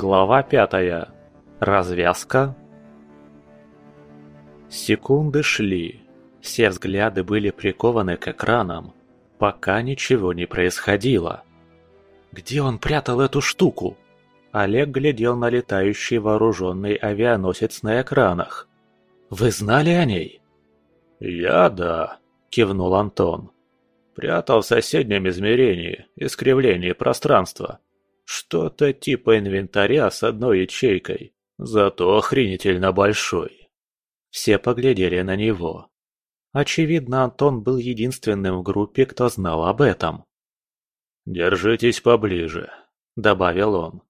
Глава пятая. Развязка. Секунды шли. Все взгляды были прикованы к экранам, пока ничего не происходило. Где он прятал эту штуку? Олег глядел на летающий вооруженный авианосец на экранах. «Вы знали о ней?» «Я да», – кивнул Антон. «Прятал в соседнем измерении, искривлении пространства. Что-то типа инвентаря с одной ячейкой, зато охренительно большой». Все поглядели на него. Очевидно, Антон был единственным в группе, кто знал об этом. «Держитесь поближе», – добавил он.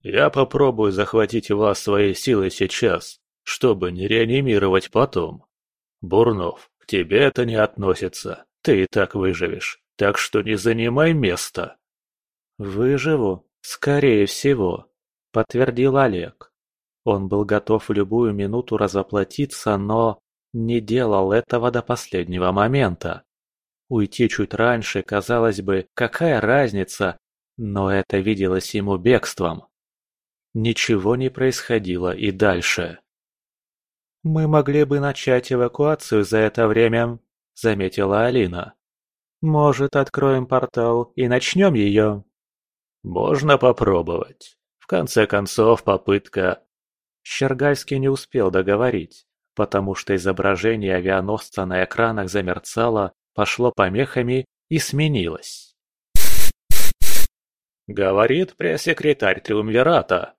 «Я попробую захватить вас своей силой сейчас, чтобы не реанимировать потом. Бурнов, к тебе это не относится, ты и так выживешь, так что не занимай место». «Выживу, скорее всего», – подтвердил Олег. Он был готов в любую минуту разоплатиться, но не делал этого до последнего момента. Уйти чуть раньше, казалось бы, какая разница, но это виделось ему бегством. Ничего не происходило и дальше. «Мы могли бы начать эвакуацию за это время», — заметила Алина. «Может, откроем портал и начнем ее?» «Можно попробовать. В конце концов, попытка...» Щергальский не успел договорить, потому что изображение авианосца на экранах замерцало, пошло помехами и сменилось. Говорит пресс-секретарь Триумвирата.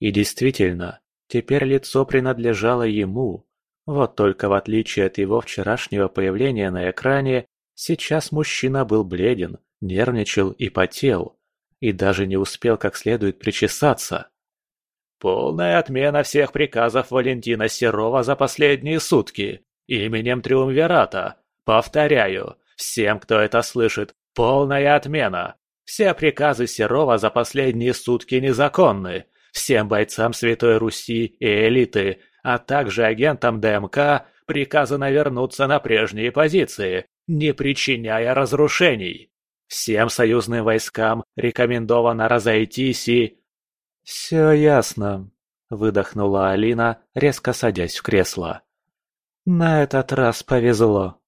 И действительно, теперь лицо принадлежало ему. Вот только в отличие от его вчерашнего появления на экране, сейчас мужчина был бледен, нервничал и потел. И даже не успел как следует причесаться. Полная отмена всех приказов Валентина Серова за последние сутки. Именем Триумвирата. Повторяю, всем, кто это слышит, полная отмена. Все приказы Серова за последние сутки незаконны. Всем бойцам Святой Руси и элиты, а также агентам ДМК приказано вернуться на прежние позиции, не причиняя разрушений. Всем союзным войскам рекомендовано разойтись и... «Все ясно», — выдохнула Алина, резко садясь в кресло. «На этот раз повезло».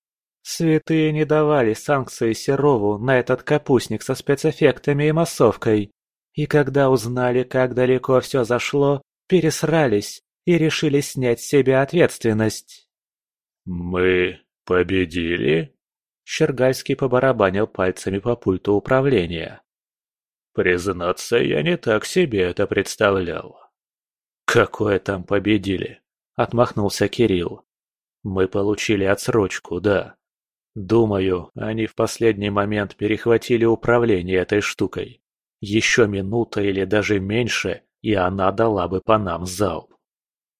Святые не давали санкции Серову на этот капустник со спецэффектами и массовкой. И когда узнали, как далеко все зашло, пересрались и решили снять с себя ответственность. «Мы победили?» Щергальский побарабанил пальцами по пульту управления. «Признаться, я не так себе это представлял». «Какое там победили?» – отмахнулся Кирилл. «Мы получили отсрочку, да. Думаю, они в последний момент перехватили управление этой штукой. Еще минута или даже меньше, и она дала бы по нам залп.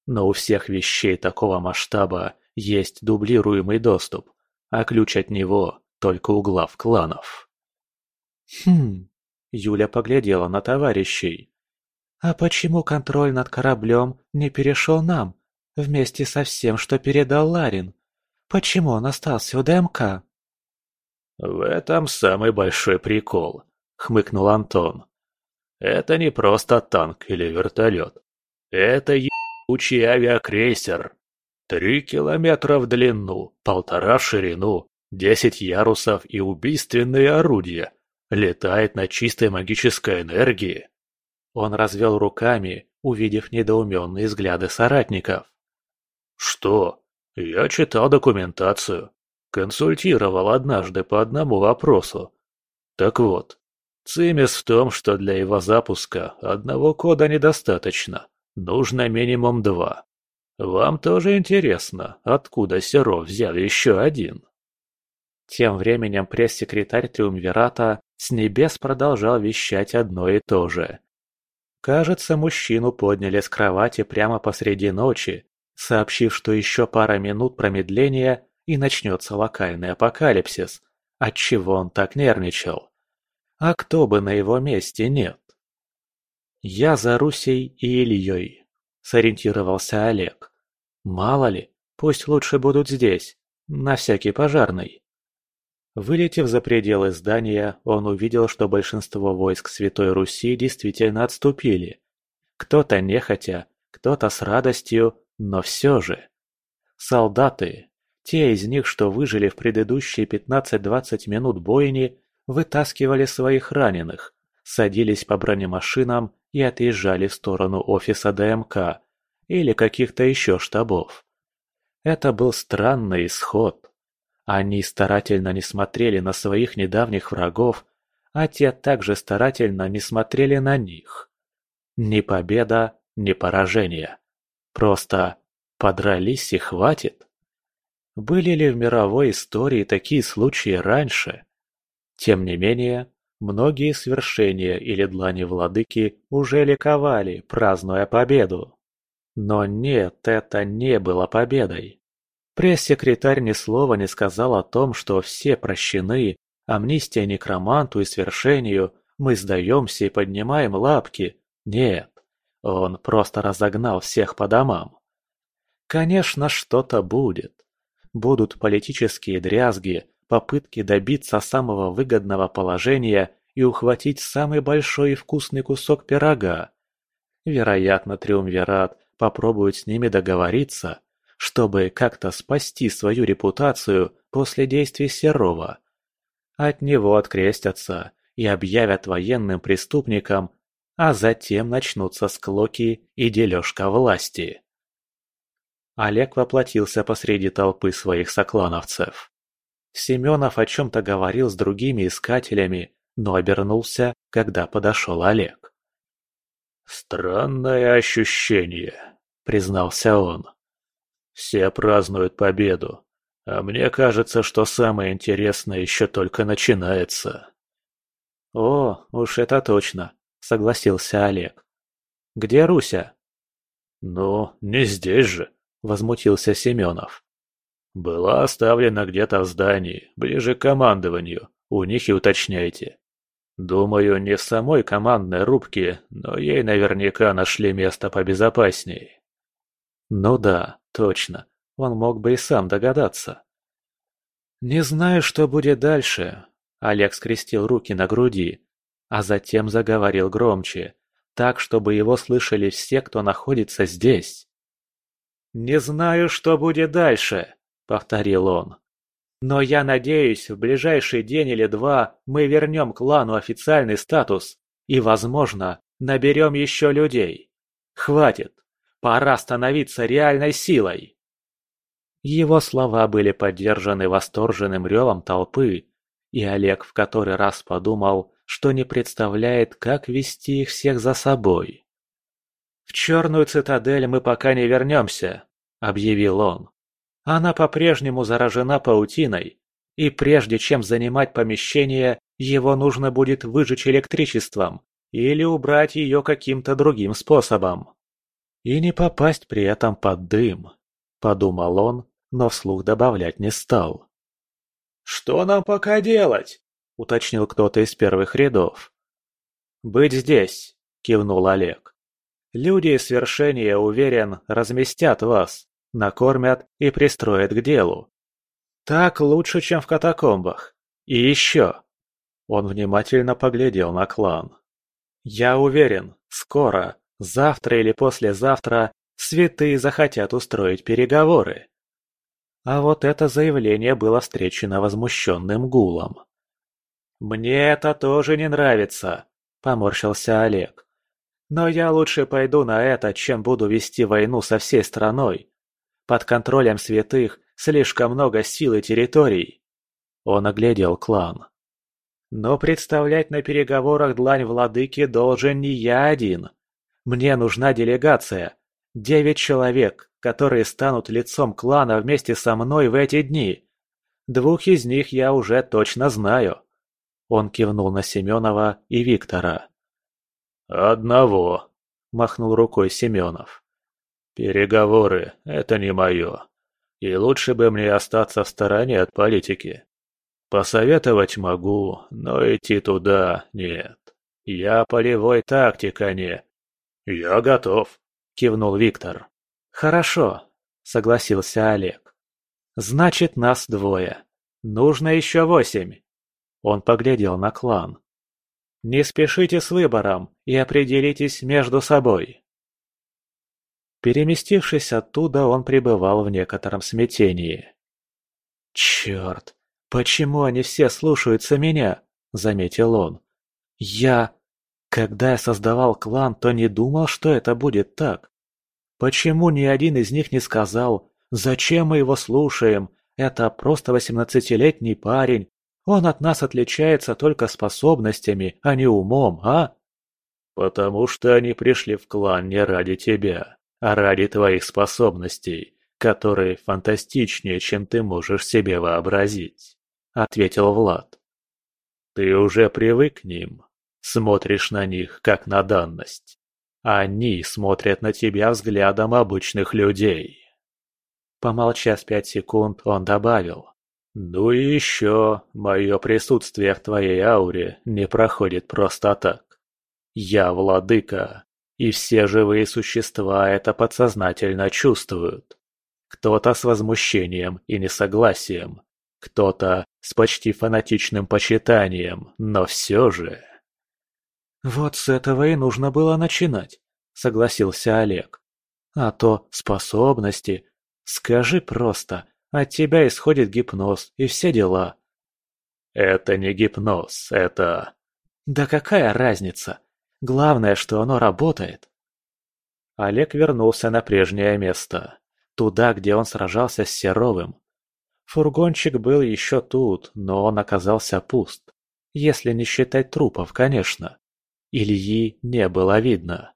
Но у всех вещей такого масштаба есть дублируемый доступ, а ключ от него только у глав кланов. Хм, Юля поглядела на товарищей. А почему контроль над кораблем не перешел нам, вместе со всем, что передал Ларин? Почему он остался у ДМК?» «В этом самый большой прикол», — хмыкнул Антон. «Это не просто танк или вертолет. Это ебучий авиакрейсер. Три километра в длину, полтора в ширину, десять ярусов и убийственные орудия. Летает на чистой магической энергии». Он развел руками, увидев недоуменные взгляды соратников. «Что? Я читал документацию, консультировал однажды по одному вопросу. Так вот, цимис в том, что для его запуска одного кода недостаточно, нужно минимум два. Вам тоже интересно, откуда Серов взял еще один? Тем временем пресс-секретарь Триумвирата с небес продолжал вещать одно и то же. Кажется, мужчину подняли с кровати прямо посреди ночи сообщив, что еще пара минут промедления и начнется локальный апокалипсис, отчего он так нервничал. А кто бы на его месте нет? «Я за Русей и Ильей», — сориентировался Олег. «Мало ли, пусть лучше будут здесь, на всякий пожарный». Вылетев за пределы здания, он увидел, что большинство войск Святой Руси действительно отступили. Кто-то нехотя, кто-то с радостью, но все же. Солдаты, те из них, что выжили в предыдущие 15-20 минут бойни, вытаскивали своих раненых, садились по бронемашинам и отъезжали в сторону офиса ДМК или каких-то еще штабов. Это был странный исход. Они старательно не смотрели на своих недавних врагов, а те также старательно не смотрели на них. Ни победа, ни поражение. Просто подрались и хватит. Были ли в мировой истории такие случаи раньше? Тем не менее, многие свершения или длани владыки уже ликовали, празднуя победу. Но нет, это не было победой. Пресс-секретарь ни слова не сказал о том, что все прощены, амнистия некроманту и свершению, мы сдаемся и поднимаем лапки. Нет, он просто разогнал всех по домам. Конечно, что-то будет. Будут политические дрязги, попытки добиться самого выгодного положения и ухватить самый большой и вкусный кусок пирога. Вероятно, Триумвират попробует с ними договориться, чтобы как-то спасти свою репутацию после действий Серова. От него открестятся и объявят военным преступником, а затем начнутся склоки и дележка власти. Олег воплотился посреди толпы своих соклановцев. Семенов о чем-то говорил с другими искателями, но обернулся, когда подошел Олег. «Странное ощущение», — признался он. «Все празднуют победу, а мне кажется, что самое интересное еще только начинается». «О, уж это точно», — согласился Олег. «Где Руся?» «Ну, не здесь же», — возмутился Семенов. «Была оставлена где-то в здании, ближе к командованию. У них и уточняйте. Думаю, не в самой командной рубке, но ей наверняка нашли место побезопасней». «Ну да, точно. Он мог бы и сам догадаться». «Не знаю, что будет дальше», — Олег скрестил руки на груди, а затем заговорил громче, так, чтобы его слышали все, кто находится здесь. «Не знаю, что будет дальше», — повторил он. «Но я надеюсь, в ближайший день или два мы вернем клану официальный статус и, возможно, наберем еще людей. Хватит, пора становиться реальной силой». Его слова были поддержаны восторженным ревом толпы, и Олег в который раз подумал, что не представляет, как вести их всех за собой. «В черную цитадель мы пока не вернемся», — объявил он. «Она по-прежнему заражена паутиной, и прежде чем занимать помещение, его нужно будет выжечь электричеством или убрать ее каким-то другим способом. И не попасть при этом под дым», — подумал он, но вслух добавлять не стал. «Что нам пока делать?» — уточнил кто-то из первых рядов. «Быть здесь», — кивнул Олег. Люди из свершения, уверен, разместят вас, накормят и пристроят к делу. Так лучше, чем в катакомбах. И еще. Он внимательно поглядел на клан. Я уверен, скоро, завтра или послезавтра, святые захотят устроить переговоры. А вот это заявление было встречено возмущенным гулом. «Мне это тоже не нравится», — поморщился Олег. Но я лучше пойду на это, чем буду вести войну со всей страной. Под контролем святых слишком много сил и территорий. Он оглядел клан. Но представлять на переговорах длань владыки должен не я один. Мне нужна делегация. Девять человек, которые станут лицом клана вместе со мной в эти дни. Двух из них я уже точно знаю. Он кивнул на Семенова и Виктора. «Одного», – махнул рукой Семенов. «Переговоры – это не мое. И лучше бы мне остаться в стороне от политики. Посоветовать могу, но идти туда нет. Я полевой тактик, а не...» «Я готов», – кивнул Виктор. «Хорошо», – согласился Олег. «Значит, нас двое. Нужно еще восемь». Он поглядел на клан. Не спешите с выбором и определитесь между собой. Переместившись оттуда, он пребывал в некотором смятении. «Черт, почему они все слушаются меня?» – заметил он. «Я... Когда я создавал клан, то не думал, что это будет так. Почему ни один из них не сказал, зачем мы его слушаем, это просто восемнадцатилетний парень, он от нас отличается только способностями, а не умом, а?» «Потому что они пришли в клан не ради тебя, а ради твоих способностей, которые фантастичнее, чем ты можешь себе вообразить», — ответил Влад. «Ты уже привык к ним, смотришь на них как на данность. Они смотрят на тебя взглядом обычных людей». Помолчав пять секунд, он добавил. «Ну и еще, мое присутствие в твоей ауре не проходит просто так. Я владыка, и все живые существа это подсознательно чувствуют. Кто-то с возмущением и несогласием, кто-то с почти фанатичным почитанием, но все же... «Вот с этого и нужно было начинать», — согласился Олег. «А то способности. Скажи просто, от тебя исходит гипноз и все дела». «Это не гипноз, это...» «Да какая разница? Главное, что оно работает. Олег вернулся на прежнее место. Туда, где он сражался с Серовым. Фургончик был еще тут, но он оказался пуст. Если не считать трупов, конечно. Ильи не было видно.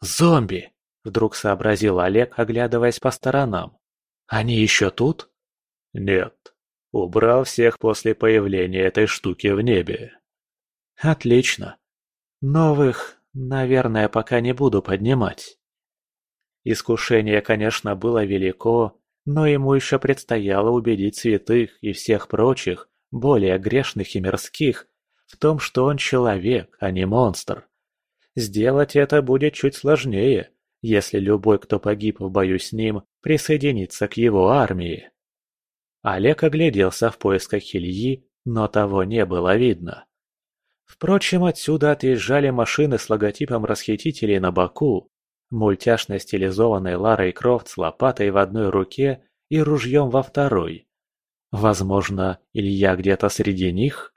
«Зомби!» – вдруг сообразил Олег, оглядываясь по сторонам. «Они еще тут?» «Нет. Убрал всех после появления этой штуки в небе». «Отлично. Новых, наверное, пока не буду поднимать. Искушение, конечно, было велико, но ему еще предстояло убедить святых и всех прочих, более грешных и мирских, в том, что он человек, а не монстр. Сделать это будет чуть сложнее, если любой, кто погиб в бою с ним, присоединится к его армии. Олег огляделся в поисках Ильи, но того не было видно. Впрочем, отсюда отъезжали машины с логотипом расхитителей на боку, мультяшно стилизованной Ларой Крофт с лопатой в одной руке и ружьем во второй. Возможно, Илья где-то среди них?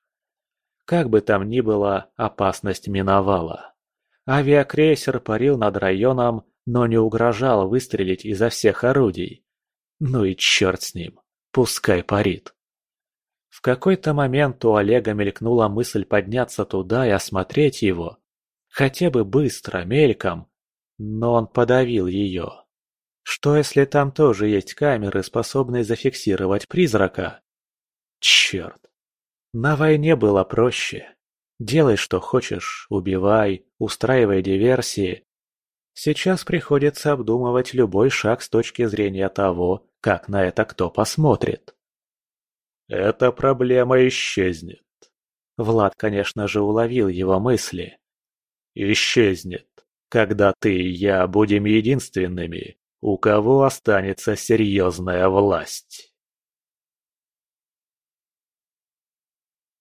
Как бы там ни было, опасность миновала. Авиакрейсер парил над районом, но не угрожал выстрелить изо всех орудий. Ну и черт с ним, пускай парит. В какой-то момент у Олега мелькнула мысль подняться туда и осмотреть его. Хотя бы быстро, мельком. Но он подавил ее. Что если там тоже есть камеры, способные зафиксировать призрака? Черт. На войне было проще. Делай, что хочешь, убивай, устраивай диверсии. Сейчас приходится обдумывать любой шаг с точки зрения того, как на это кто посмотрит. Эта проблема исчезнет. Влад, конечно же, уловил его мысли. Исчезнет, когда ты и я будем единственными, у кого останется серьезная власть.